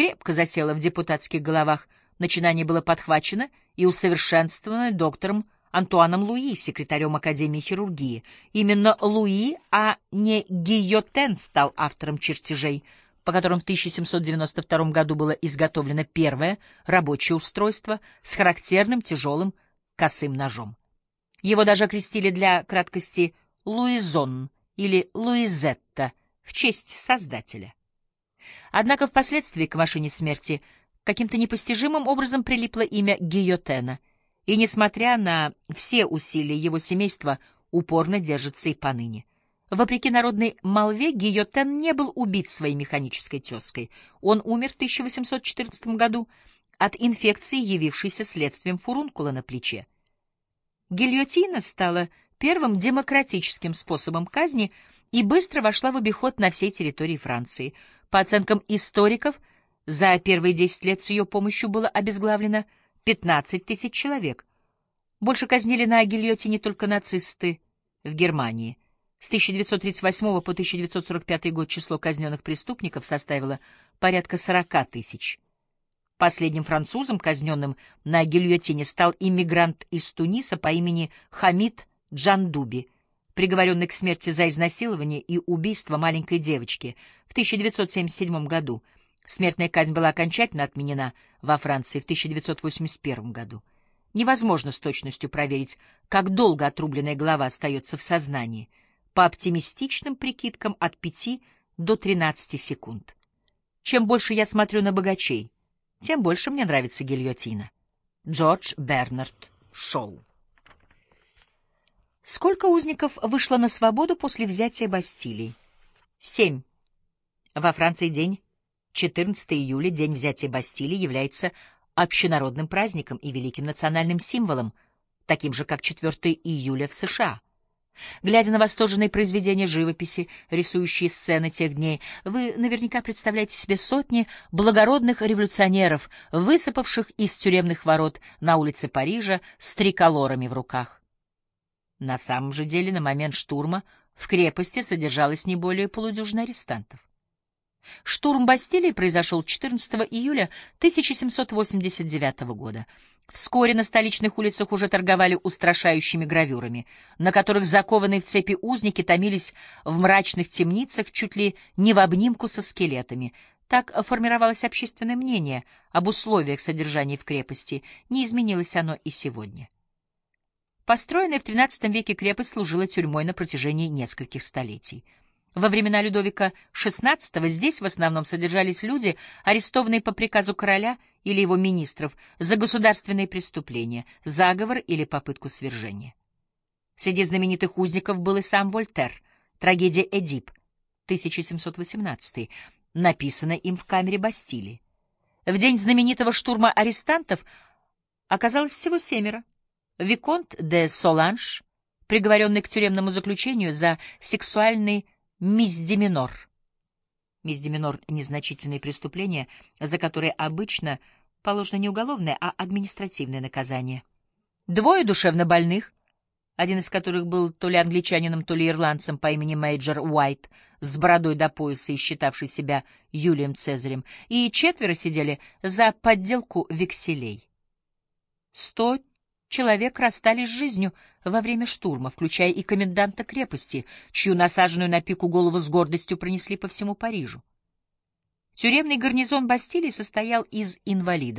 крепко засела в депутатских головах. Начинание было подхвачено и усовершенствовано доктором Антуаном Луи, секретарем Академии хирургии. Именно Луи, а не Гийотен стал автором чертежей, по которым в 1792 году было изготовлено первое рабочее устройство с характерным тяжелым косым ножом. Его даже окрестили для краткости Луизон или Луизетта в честь создателя. Однако впоследствии к машине смерти каким-то непостижимым образом прилипло имя Гийотена — и, несмотря на все усилия его семейства, упорно держится и поныне. Вопреки народной молве, Гийотен не был убит своей механической тезкой. Он умер в 1814 году от инфекции, явившейся следствием фурункула на плече. Гильотина стала первым демократическим способом казни и быстро вошла в обиход на всей территории Франции. По оценкам историков, за первые 10 лет с ее помощью было обезглавлено 15 тысяч человек. Больше казнили на гильотине только нацисты в Германии. С 1938 по 1945 год число казненных преступников составило порядка 40 тысяч. Последним французом, казненным на гильотине, стал иммигрант из Туниса по имени Хамид Джандуби, приговоренный к смерти за изнасилование и убийство маленькой девочки в 1977 году — Смертная казнь была окончательно отменена во Франции в 1981 году. Невозможно с точностью проверить, как долго отрубленная голова остается в сознании. По оптимистичным прикидкам от 5 до 13 секунд. Чем больше я смотрю на богачей, тем больше мне нравится гильотина. Джордж Бернард Шоу Сколько узников вышло на свободу после взятия Бастилии? Семь. Во Франции день 14 июля, день взятия Бастилии, является общенародным праздником и великим национальным символом, таким же, как 4 июля в США. Глядя на восторженные произведения живописи, рисующие сцены тех дней, вы наверняка представляете себе сотни благородных революционеров, высыпавших из тюремных ворот на улице Парижа с триколорами в руках. На самом же деле, на момент штурма в крепости содержалось не более полудюжины арестантов. Штурм Бастилии произошел 14 июля 1789 года. Вскоре на столичных улицах уже торговали устрашающими гравюрами, на которых закованные в цепи узники томились в мрачных темницах чуть ли не в обнимку со скелетами. Так формировалось общественное мнение об условиях содержания в крепости, не изменилось оно и сегодня. Построенная в XIII веке крепость служила тюрьмой на протяжении нескольких столетий. Во времена Людовика XVI здесь в основном содержались люди, арестованные по приказу короля или его министров за государственные преступления, заговор или попытку свержения. Среди знаменитых узников был и сам Вольтер, трагедия «Эдип» 1718, написана им в камере Бастилии. В день знаменитого штурма арестантов оказалось всего семеро. Виконт де Соланж, приговоренный к тюремному заключению за сексуальный Миздиминор. Миздиминор — незначительные преступления, за которые обычно положено не уголовное, а административное наказание. Двое душевнобольных, один из которых был то ли англичанином, то ли ирландцем по имени Мейджор Уайт, с бородой до пояса и считавший себя Юлием Цезарем, и четверо сидели за подделку векселей. Сто человек расстались с жизнью во время штурма, включая и коменданта крепости, чью насаженную на пику голову с гордостью пронесли по всему Парижу. Тюремный гарнизон Бастилии состоял из инвалидов,